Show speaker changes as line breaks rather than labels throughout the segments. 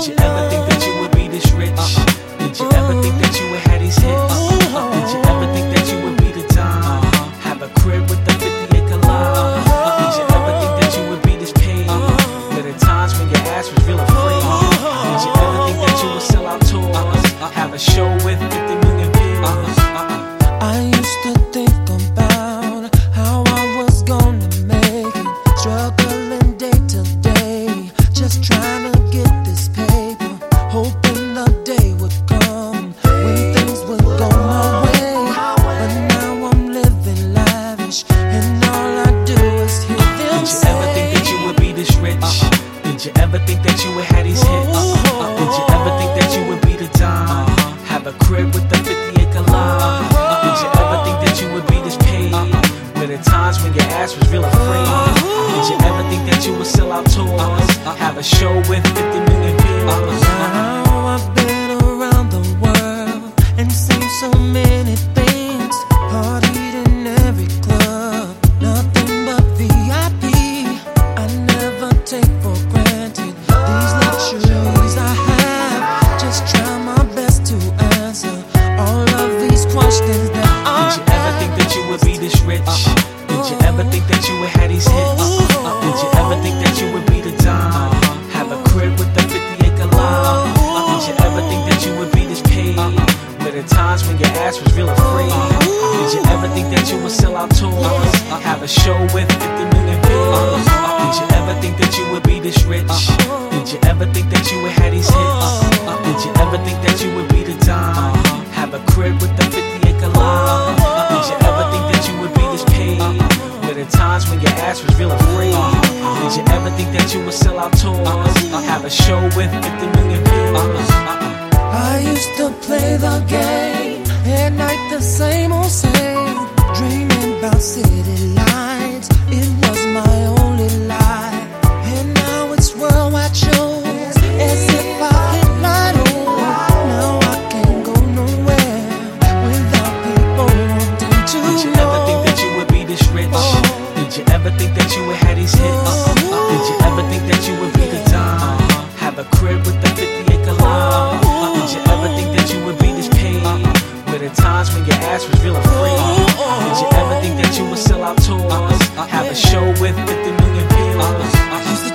Did you ever think that you would be this rich? Uh-uh. Did you ever think that you would have these hits? Uh-huh. Uh-huh. Did you ever think that you would be the dime? Uh-huh. Have a crib with a 50 acre lot? Did you ever think that you would be this paid? There are times when your ass was real afraid. Did you ever think that you would sell out tours? Have a show with 50 ever think that you would have these hits? Uh-huh. Did you ever think that you would be the dime? Uh-huh. Have a crib with a 50 acre lot? Uh-huh. Did you ever think that you would be this paid? Were there times when your ass was real afraid? Did you ever think that you would sell out tours? Have a show with 50 million views? Would be this rich? Did you ever think that you would have these hits? Did you ever think that you would be the dime? Have a crib with a 50 acre lot? Did you ever think that you would be this paid? Were there times when your ass was real afraid? Did you ever think that you would sell out tours? Have a show with 50 million views? Did you ever think that you would be this rich? Did you ever think that you would have these hits? There times when your ass was real afraid? Uh-huh. Did you ever think that you would sell out tours? Uh-huh. Have a show with 50 million views? Uh-huh.
I used to play the game at night, the same old same. Dreaming about city
your ass was real afraid? Did you ever think that you would sell out tours? Have a show with 50 million views?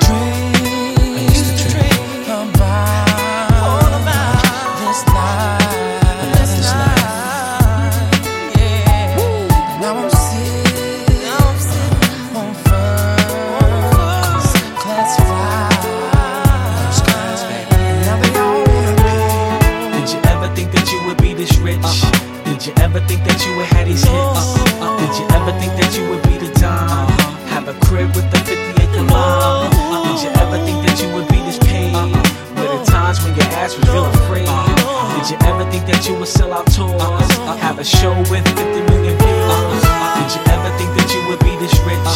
Ever think that you would have these hits? Uh, uh, uh, did you ever think that you would be the dime? Have a crib with a 50 acre lot? Did you ever think that you would be this paid? Were there times when your ass was real afraid? Did you ever think that you would sell out tours? Have a show with 50 million views? Did you ever think that you would be this rich?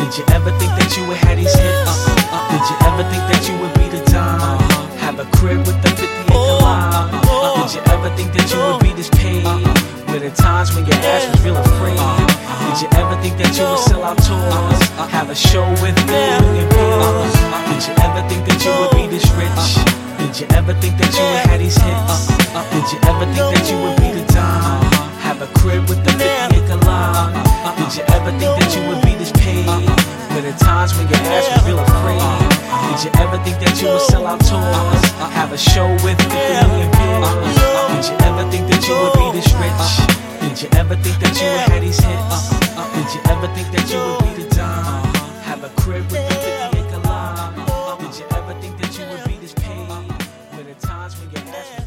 Did you ever think that you would have these hits? Did you ever think that you would be the dime? Have a crib with a 50 acre lot? Oh. Did you ever think that you would be this paid? There times when your ass was? Did you ever think that you would sell out tours? Have a show with 50 million views? Did you ever think that you would be this rich? Did you ever think that you would have these hits? Did you ever think that you would be the dime? Have a crib with a 50 acre lot? Did you ever think that you would be this paid? But there times when your ass was real afraid? Did you ever think that you would sell out tours? Have a show with 50 million views? Did you ever think that you would be this rich? Did you ever think that you would have these hits? Uh-uh, uh-uh. Did you ever think that you would be the dime? Have a crib with a 50 acre lot? Uh-uh. Did you ever think that you would be this paid? Were there times when your ass